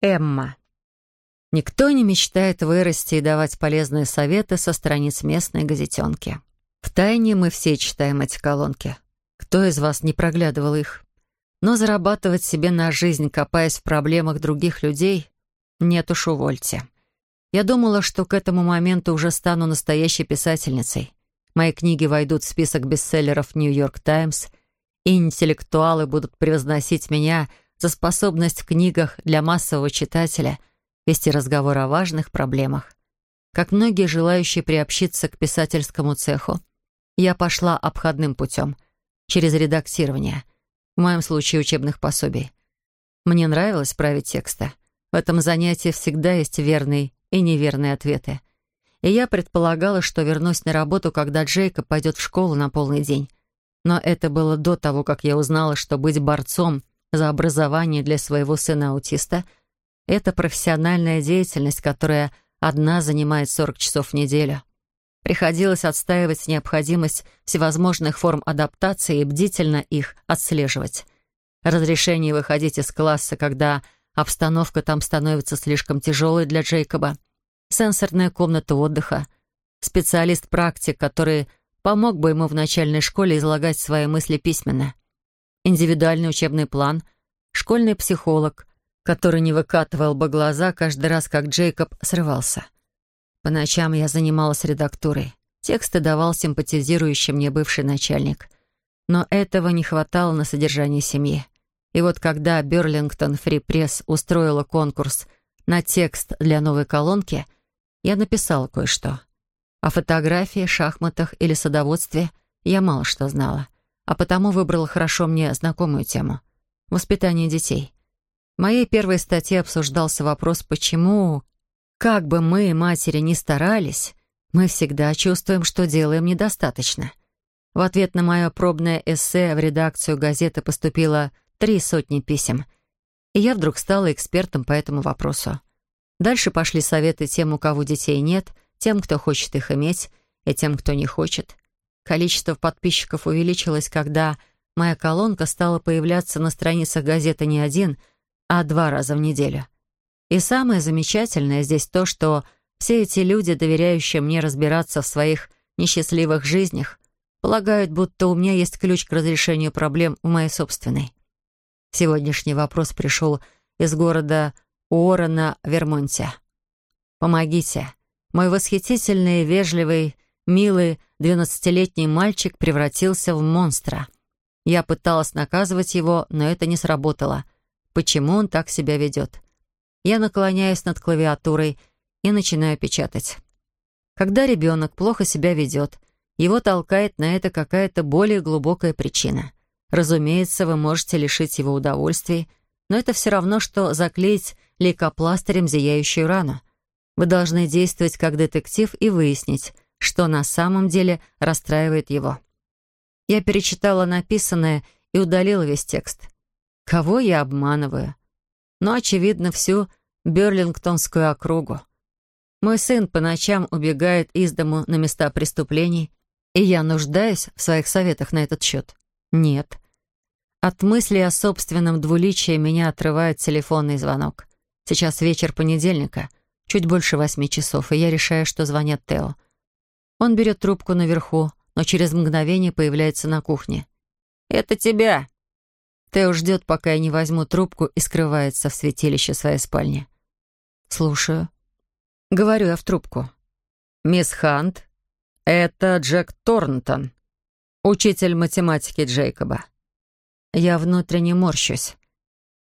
Эмма. Никто не мечтает вырасти и давать полезные советы со страниц местной газетенки. Втайне мы все читаем эти колонки. Кто из вас не проглядывал их? Но зарабатывать себе на жизнь, копаясь в проблемах других людей, нет уж, увольте. Я думала, что к этому моменту уже стану настоящей писательницей. Мои книги войдут в список бестселлеров «Нью-Йорк Таймс», и интеллектуалы будут превозносить меня за способность в книгах для массового читателя вести разговор о важных проблемах. Как многие желающие приобщиться к писательскому цеху, я пошла обходным путем, через редактирование, в моем случае учебных пособий. Мне нравилось править тексты. В этом занятии всегда есть верные и неверные ответы. И я предполагала, что вернусь на работу, когда Джейкоб пойдет в школу на полный день. Но это было до того, как я узнала, что быть борцом за образование для своего сына-аутиста — это профессиональная деятельность, которая одна занимает 40 часов в неделю. Приходилось отстаивать необходимость всевозможных форм адаптации и бдительно их отслеживать. Разрешение выходить из класса, когда обстановка там становится слишком тяжелой для Джейкоба. Сенсорная комната отдыха. Специалист-практик, который помог бы ему в начальной школе излагать свои мысли письменно индивидуальный учебный план, школьный психолог, который не выкатывал бы глаза каждый раз, как Джейкоб срывался. По ночам я занималась редактурой. Тексты давал симпатизирующий мне бывший начальник. Но этого не хватало на содержание семьи. И вот когда Берлингтон Фри Пресс устроила конкурс на текст для новой колонки, я написала кое-что. О фотографии, шахматах или садоводстве я мало что знала а потому выбрала хорошо мне знакомую тему — воспитание детей. В моей первой статье обсуждался вопрос, почему, как бы мы, матери, ни старались, мы всегда чувствуем, что делаем недостаточно. В ответ на мое пробное эссе в редакцию газеты поступило три сотни писем, и я вдруг стала экспертом по этому вопросу. Дальше пошли советы тем, у кого детей нет, тем, кто хочет их иметь, и тем, кто не хочет — Количество подписчиков увеличилось, когда моя колонка стала появляться на страницах газеты не один, а два раза в неделю. И самое замечательное здесь то, что все эти люди, доверяющие мне разбираться в своих несчастливых жизнях, полагают, будто у меня есть ключ к разрешению проблем у моей собственной. Сегодняшний вопрос пришел из города Уоррена, Вермонте. «Помогите. Мой восхитительный, вежливый, милый двенадцатилетний мальчик превратился в монстра. Я пыталась наказывать его, но это не сработало. Почему он так себя ведет? Я наклоняюсь над клавиатурой и начинаю печатать. Когда ребенок плохо себя ведет, его толкает на это какая-то более глубокая причина. Разумеется, вы можете лишить его удовольствий, но это все равно, что заклеить лейкопластырем зияющую рану. Вы должны действовать как детектив и выяснить, что на самом деле расстраивает его. Я перечитала написанное и удалила весь текст. Кого я обманываю? Но, очевидно, всю Берлингтонскую округу. Мой сын по ночам убегает из дому на места преступлений, и я нуждаюсь в своих советах на этот счет. Нет. От мысли о собственном двуличии меня отрывает телефонный звонок. Сейчас вечер понедельника, чуть больше восьми часов, и я решаю, что звонят Тео. Он берет трубку наверху, но через мгновение появляется на кухне. «Это тебя!» Тео ждет, пока я не возьму трубку и скрывается в святилище своей спальни. «Слушаю». Говорю я в трубку. «Мисс Хант, это Джек Торнтон, учитель математики Джейкоба». Я внутренне морщусь.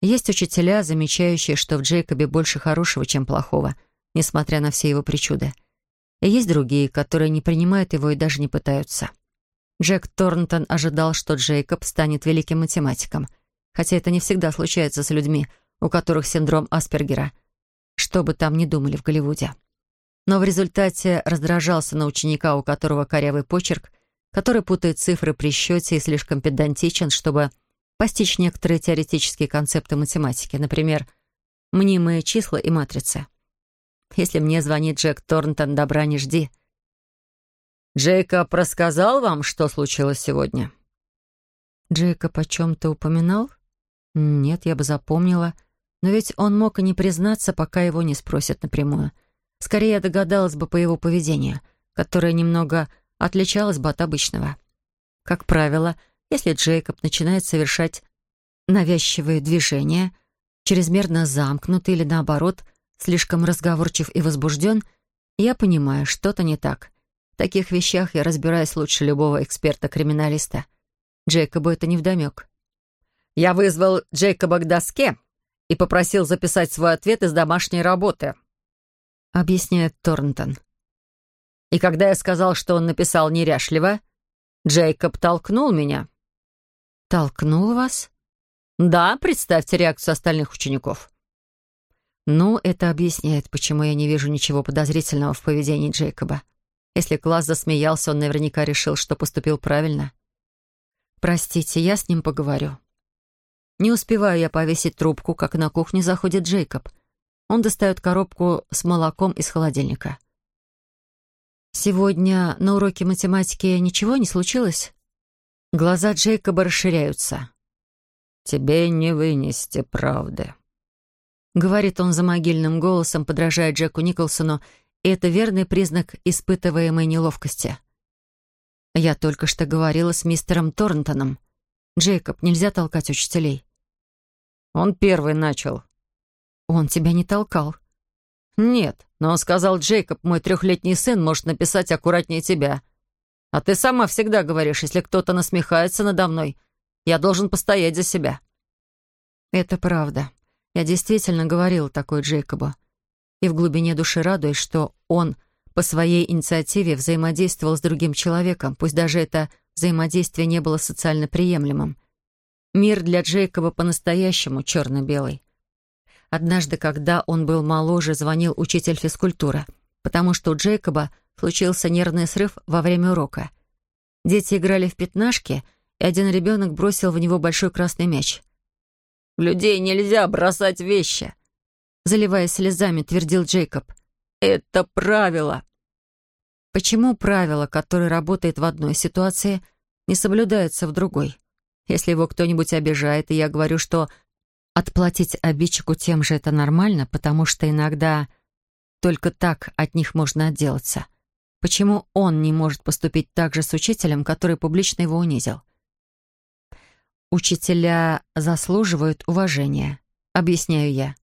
Есть учителя, замечающие, что в Джейкобе больше хорошего, чем плохого, несмотря на все его причуды. Есть другие, которые не принимают его и даже не пытаются. Джек Торнтон ожидал, что Джейкоб станет великим математиком, хотя это не всегда случается с людьми, у которых синдром Аспергера, что бы там ни думали в Голливуде. Но в результате раздражался на ученика, у которого корявый почерк, который путает цифры при счете и слишком педантичен, чтобы постичь некоторые теоретические концепты математики, например, мнимые числа и матрицы. Если мне звонит Джек Торнтон, добра не жди. «Джейкоб рассказал вам, что случилось сегодня?» «Джейкоб о чем-то упоминал?» «Нет, я бы запомнила. Но ведь он мог и не признаться, пока его не спросят напрямую. Скорее, я догадалась бы по его поведению, которое немного отличалось бы от обычного. Как правило, если Джейкоб начинает совершать навязчивые движения, чрезмерно замкнут или, наоборот, слишком разговорчив и возбужден, я понимаю, что-то не так. В таких вещах я разбираюсь лучше любого эксперта-криминалиста. Джейкобу это невдомек. «Я вызвал Джейкоба к доске и попросил записать свой ответ из домашней работы», — объясняет Торнтон. «И когда я сказал, что он написал неряшливо, Джейкоб толкнул меня». «Толкнул вас?» «Да, представьте реакцию остальных учеников». «Ну, это объясняет, почему я не вижу ничего подозрительного в поведении Джейкоба. Если класс засмеялся, он наверняка решил, что поступил правильно. Простите, я с ним поговорю». Не успеваю я повесить трубку, как на кухню заходит Джейкоб. Он достает коробку с молоком из холодильника. «Сегодня на уроке математики ничего не случилось?» Глаза Джейкоба расширяются. «Тебе не вынести правды», — говорит он за могильным голосом, подражая Джеку Николсону, и это верный признак испытываемой неловкости. Я только что говорила с мистером Торнтоном. «Джейкоб, нельзя толкать учителей». «Он первый начал». «Он тебя не толкал». «Нет, но он сказал, Джейкоб, мой трехлетний сын может написать аккуратнее тебя. А ты сама всегда говоришь, если кто-то насмехается надо мной, я должен постоять за себя». «Это правда. Я действительно говорила такое Джейкобу. И в глубине души радуюсь, что он по своей инициативе взаимодействовал с другим человеком, пусть даже это взаимодействие не было социально приемлемым. Мир для Джейкоба по-настоящему черно-белый. Однажды, когда он был моложе, звонил учитель физкультуры, потому что у Джейкоба случился нервный срыв во время урока. Дети играли в пятнашки, и один ребенок бросил в него большой красный мяч. «Людей нельзя бросать вещи!» Заливаясь слезами, твердил Джейкоб. «Это правило!» Почему правило, которое работает в одной ситуации, не соблюдается в другой? Если его кто-нибудь обижает, и я говорю, что отплатить обидчику тем же это нормально, потому что иногда только так от них можно отделаться. Почему он не может поступить так же с учителем, который публично его унизил? Учителя заслуживают уважения, объясняю я.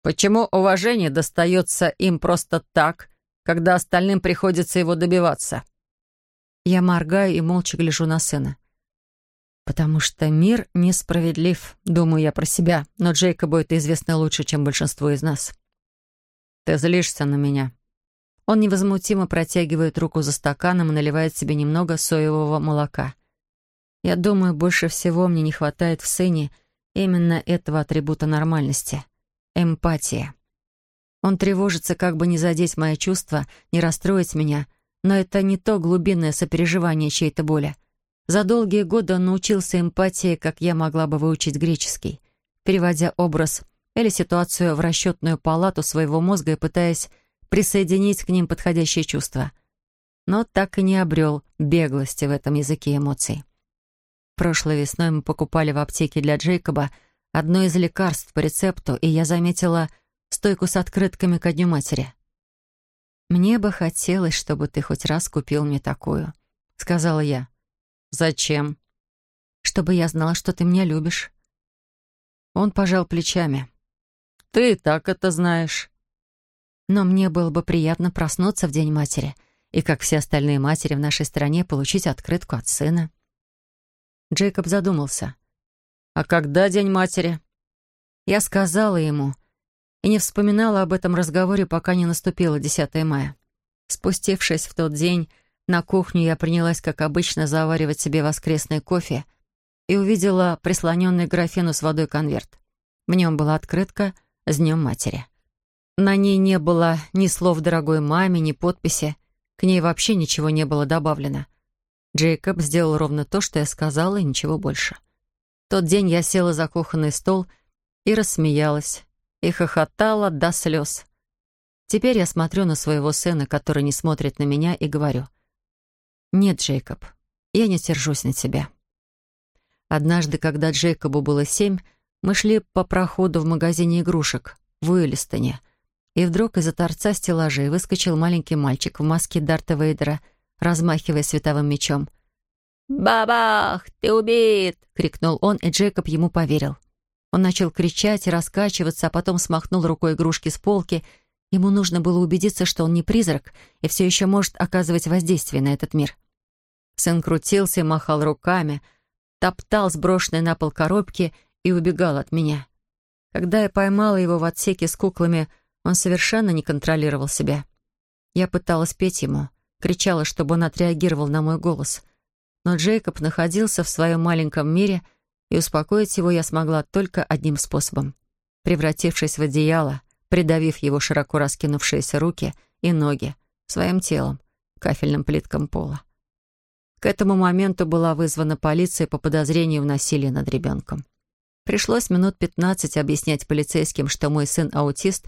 Почему уважение достается им просто так, когда остальным приходится его добиваться? Я моргаю и молча гляжу на сына. Потому что мир несправедлив, думаю я про себя, но Джейкобу это известно лучше, чем большинству из нас. Ты злишься на меня. Он невозмутимо протягивает руку за стаканом и наливает себе немного соевого молока. Я думаю, больше всего мне не хватает в сыне именно этого атрибута нормальности — эмпатия. Он тревожится, как бы не задеть мои чувства, не расстроить меня, но это не то глубинное сопереживание чьей-то боли, за долгие годы он научился эмпатии, как я могла бы выучить греческий, переводя образ или ситуацию в расчетную палату своего мозга и пытаясь присоединить к ним подходящие чувства. Но так и не обрел беглости в этом языке эмоций. Прошлой весной мы покупали в аптеке для Джейкоба одно из лекарств по рецепту, и я заметила стойку с открытками ко Дню Матери. «Мне бы хотелось, чтобы ты хоть раз купил мне такую», — сказала я. «Зачем?» «Чтобы я знала, что ты меня любишь». Он пожал плечами. «Ты так это знаешь». Но мне было бы приятно проснуться в День матери и, как все остальные матери в нашей стране, получить открытку от сына. Джейкоб задумался. «А когда День матери?» Я сказала ему и не вспоминала об этом разговоре, пока не наступило 10 мая. Спустившись в тот день, на кухню я принялась, как обычно, заваривать себе воскресный кофе и увидела прислоненный графину с водой конверт. В нем была открытка «С днем матери». На ней не было ни слов «дорогой маме», ни подписи. К ней вообще ничего не было добавлено. Джейкоб сделал ровно то, что я сказала, и ничего больше. В тот день я села за кухонный стол и рассмеялась, и хохотала до слез. Теперь я смотрю на своего сына, который не смотрит на меня, и говорю — «Нет, Джейкоб, я не сержусь на тебя». Однажды, когда Джейкобу было семь, Мы шли по проходу в магазине игрушек в Уиллистоне, и вдруг из-за торца стеллажей выскочил маленький мальчик в маске Дарта Вейдера, размахивая световым мечом. «Бабах! Ты убит!» — крикнул он, и Джейкоб ему поверил. Он начал кричать и раскачиваться, а потом смахнул рукой игрушки с полки. Ему нужно было убедиться, что он не призрак и все еще может оказывать воздействие на этот мир. Сын крутился и махал руками, топтал сброшенные на пол коробки и убегал от меня. Когда я поймала его в отсеке с куклами, он совершенно не контролировал себя. Я пыталась петь ему, кричала, чтобы он отреагировал на мой голос. Но Джейкоб находился в своем маленьком мире, и успокоить его я смогла только одним способом. Превратившись в одеяло, придавив его широко раскинувшиеся руки и ноги своим телом, кафельным плиткам пола. К этому моменту была вызвана полиция по подозрению в насилии над ребенком. Пришлось минут пятнадцать объяснять полицейским, что мой сын аутист,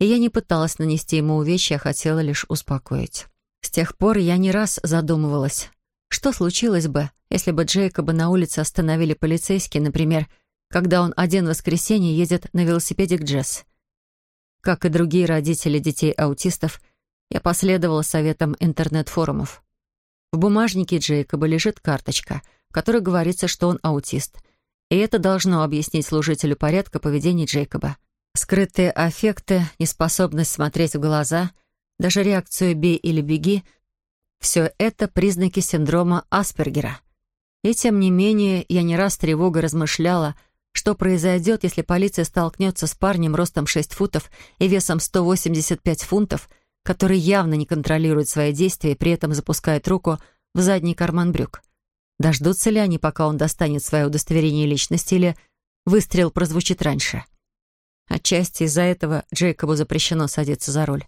и я не пыталась нанести ему увечья, а хотела лишь успокоить. С тех пор я не раз задумывалась, что случилось бы, если бы Джейкоба на улице остановили полицейские, например, когда он один в воскресенье едет на велосипеде к Джесс. Как и другие родители детей-аутистов, я последовала советам интернет-форумов. В бумажнике Джейкоба лежит карточка, в которой говорится, что он аутист — и это должно объяснить служителю порядка поведение Джейкоба. Скрытые аффекты, неспособность смотреть в глаза, даже реакцию «бей» или «беги» — все это признаки синдрома Аспергера. И тем не менее, я не раз тревогой размышляла, что произойдет, если полиция столкнется с парнем ростом 6 футов и весом 185 фунтов, который явно не контролирует свои действия и при этом запускает руку в задний карман брюк. Дождутся ли они, пока он достанет свое удостоверение личности, или выстрел прозвучит раньше? Отчасти из-за этого Джейкобу запрещено садиться за руль.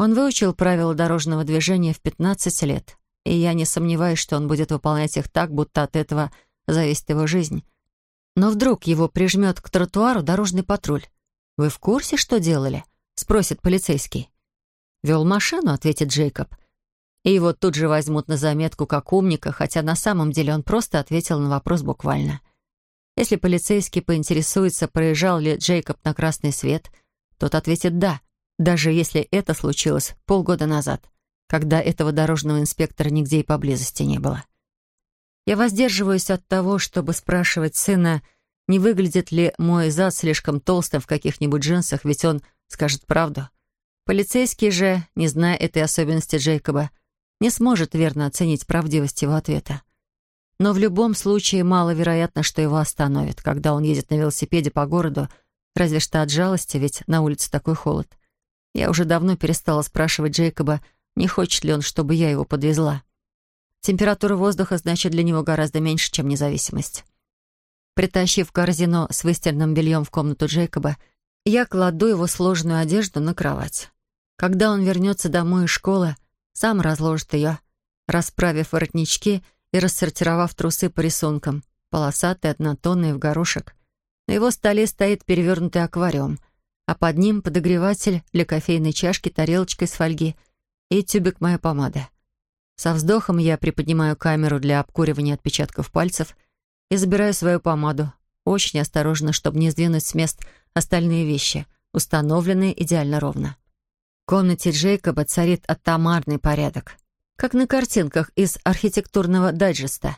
Он выучил правила дорожного движения в 15 лет, и я не сомневаюсь, что он будет выполнять их так, будто от этого зависит его жизнь. Но вдруг его прижмет к тротуару дорожный патруль. «Вы в курсе, что делали?» — спросит полицейский. «Вел машину», — ответит Джейкоб. И его тут же возьмут на заметку как умника, хотя на самом деле он просто ответил на вопрос буквально. Если полицейский поинтересуется, проезжал ли Джейкоб на красный свет, тот ответит «да», даже если это случилось полгода назад, когда этого дорожного инспектора нигде и поблизости не было. Я воздерживаюсь от того, чтобы спрашивать сына, не выглядит ли мой зад слишком толстым в каких-нибудь джинсах, ведь он скажет правду. Полицейский же, не зная этой особенности Джейкоба, не сможет верно оценить правдивость его ответа. Но в любом случае маловероятно, что его остановят, когда он едет на велосипеде по городу, разве что от жалости, ведь на улице такой холод. Я уже давно перестала спрашивать Джейкоба, не хочет ли он, чтобы я его подвезла. Температура воздуха значит для него гораздо меньше, чем независимость. Притащив корзину с выстиранным бельем в комнату Джейкоба, я кладу его сложную одежду на кровать. Когда он вернется домой из школы, сам разложит ее, расправив воротнички и рассортировав трусы по рисункам, полосатые, однотонные, в горошек. На его столе стоит перевернутый аквариум, а под ним подогреватель для кофейной чашки, тарелочка из фольги и тюбик моей помады. Со вздохом я приподнимаю камеру для обкуривания отпечатков пальцев и забираю свою помаду, очень осторожно, чтобы не сдвинуть с мест остальные вещи, установленные идеально ровно комнате Джейкоба царит атомарный порядок, как на картинках из архитектурного дайджеста.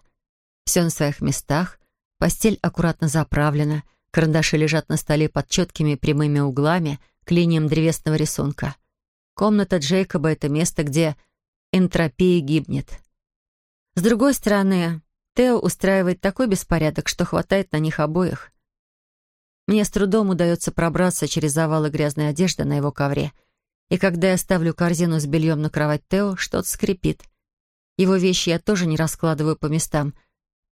Все на своих местах, постель аккуратно заправлена, карандаши лежат на столе под четкими прямыми углами к линиям древесного рисунка. Комната Джейкоба — это место, где энтропия гибнет. С другой стороны, Тео устраивает такой беспорядок, что хватает на них обоих. Мне с трудом удается пробраться через завалы грязной одежды на его ковре — и когда я ставлю корзину с бельем на кровать Тео, что-то скрипит. Его вещи я тоже не раскладываю по местам,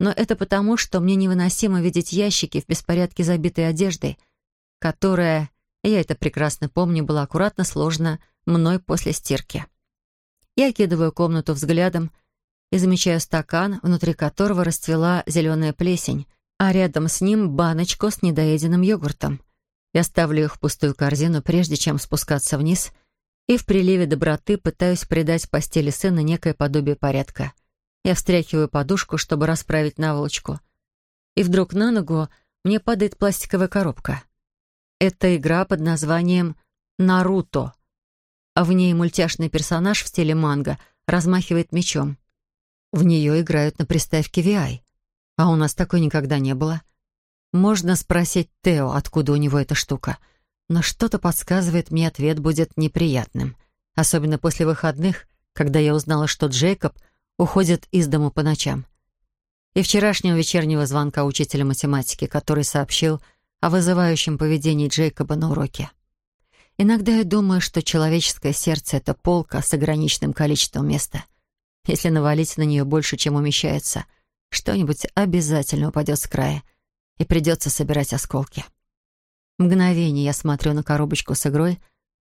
но это потому, что мне невыносимо видеть ящики в беспорядке забитой одеждой, которая, я это прекрасно помню, была аккуратно сложена мной после стирки. Я кидываю комнату взглядом и замечаю стакан, внутри которого расцвела зеленая плесень, а рядом с ним баночку с недоеденным йогуртом. Я ставлю их в пустую корзину, прежде чем спускаться вниз — и в приливе доброты пытаюсь придать постели сына некое подобие порядка. Я встряхиваю подушку, чтобы расправить наволочку. И вдруг на ногу мне падает пластиковая коробка. Это игра под названием «Наруто». А в ней мультяшный персонаж в стиле манго размахивает мечом. В нее играют на приставке VI. А у нас такой никогда не было. Можно спросить Тео, откуда у него эта штука. Но что-то подсказывает мне, ответ будет неприятным. Особенно после выходных, когда я узнала, что Джейкоб уходит из дому по ночам. И вчерашнего вечернего звонка учителя математики, который сообщил о вызывающем поведении Джейкоба на уроке. Иногда я думаю, что человеческое сердце — это полка с ограниченным количеством места. Если навалить на нее больше, чем умещается, что-нибудь обязательно упадет с края, и придется собирать осколки. Мгновение я смотрю на коробочку с игрой,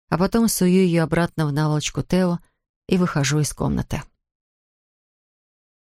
а потом сую ее обратно в наволочку Тео и выхожу из комнаты.